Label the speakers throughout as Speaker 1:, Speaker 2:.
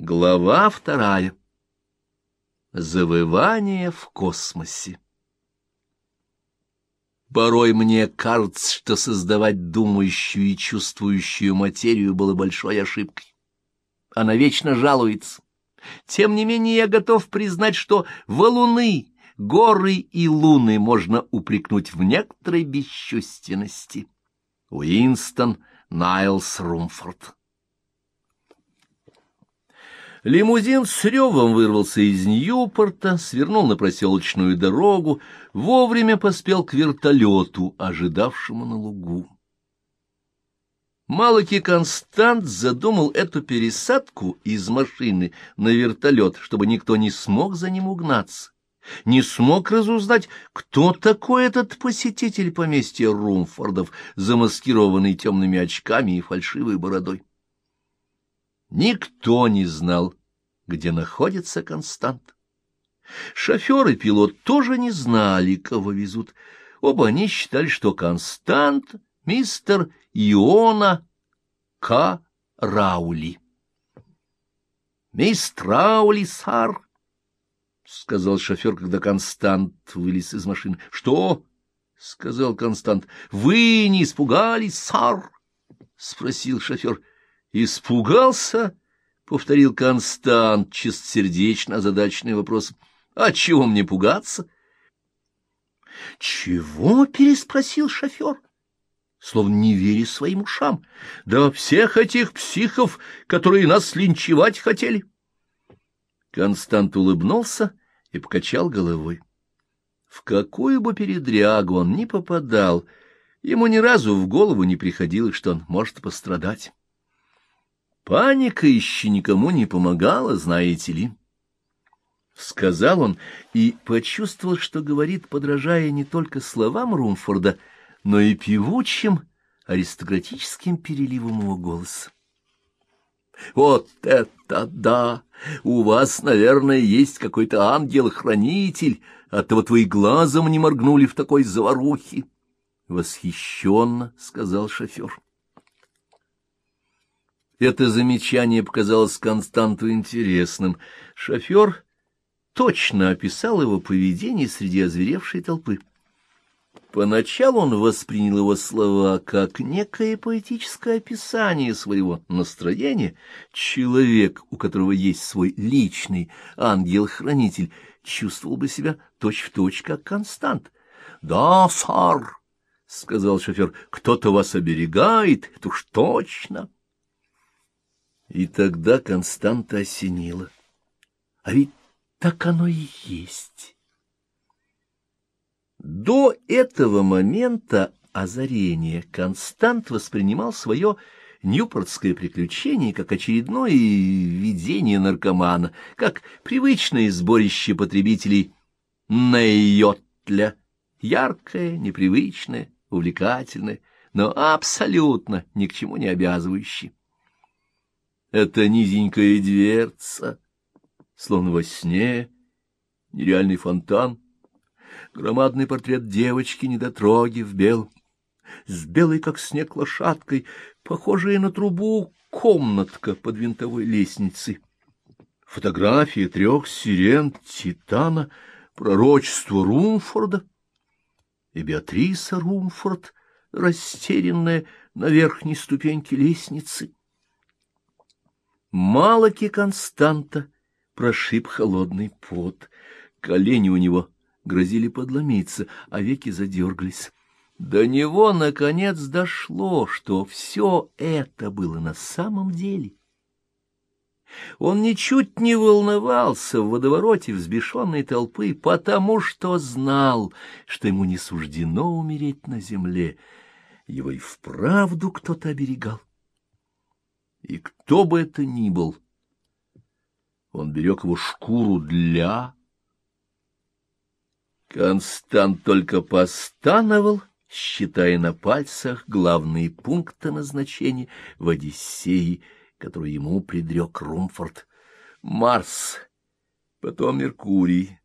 Speaker 1: Глава вторая. Завывание в космосе. Порой мне кажется, что создавать думающую и чувствующую материю было большой ошибкой. Она вечно жалуется. Тем не менее я готов признать, что валуны, горы и луны можно упрекнуть в некоторой бесчувственности. Уинстон Найлс Румфорд Лимузин с ревом вырвался из Ньюпорта, свернул на проселочную дорогу, вовремя поспел к вертолету, ожидавшему на лугу. Малоки Констант задумал эту пересадку из машины на вертолет, чтобы никто не смог за ним угнаться, не смог разузнать, кто такой этот посетитель поместья Румфордов, замаскированный темными очками и фальшивой бородой. Никто не знал, где находится Констант. Шофер и пилот тоже не знали, кого везут. Оба они считали, что Констант — мистер Иона К. Раули. — Мистер Раули, сар, — сказал шофер, когда Констант вылез из машины. — Что? — сказал Констант. — Вы не испугались, сар? — спросил шофер. — Испугался? — повторил Констант, чистосердечно озадаченный вопросом. — А чего мне пугаться? — Чего? — переспросил шофер, словно не веря своим ушам. — Да всех этих психов, которые нас линчевать хотели. Констант улыбнулся и покачал головой. В какую бы передрягу он ни попадал, ему ни разу в голову не приходилось, что он может пострадать. Паника еще никому не помогала, знаете ли. Сказал он и почувствовал, что говорит, подражая не только словам Румфорда, но и певучим аристократическим переливом его голоса. «Вот это да! У вас, наверное, есть какой-то ангел-хранитель, а то вот вы и глазом не моргнули в такой заварухе!» Восхищенно сказал шофер. Это замечание показалось Константу интересным. Шофер точно описал его поведение среди озверевшей толпы. Поначалу он воспринял его слова как некое поэтическое описание своего настроения. Человек, у которого есть свой личный ангел-хранитель, чувствовал бы себя точь-в-точь, точь, как Констант. — Да, сар, — сказал шофер, — кто-то вас оберегает, это уж точно. — и тогда Константа осенила. А ведь так оно и есть. До этого момента озарения Констант воспринимал свое ньюпортское приключение как очередное видение наркомана, как привычное сборище потребителей Нейотля, яркое, непривычное, увлекательное, но абсолютно ни к чему не обязывающее. Это низенькая дверца, словно во сне, нереальный фонтан, громадный портрет девочки-недотроги в белом, с белой, как снег, лошадкой, похожая на трубу комнатка под винтовой лестницей. Фотография трех сирен Титана, пророчество Румфорда и Беатриса Румфорд, растерянная на верхней ступеньке лестницы. Малоки Константа прошиб холодный пот. Колени у него грозили подломиться, а веки задергались. До него, наконец, дошло, что все это было на самом деле. Он ничуть не волновался в водовороте взбешенной толпы, потому что знал, что ему не суждено умереть на земле. Его и вправду кто-то оберегал. И кто бы это ни был, он берег его шкуру для... Констант только постановал, считая на пальцах главные пункты назначения в Одиссее, которую ему предрек Румфорд. Марс, потом Меркурий,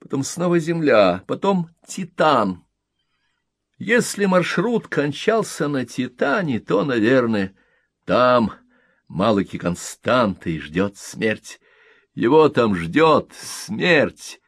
Speaker 1: потом снова Земля, потом Титан. Если маршрут кончался на Титане, то, наверное, там Малыки Константа и ждет смерть. Его там ждет смерть.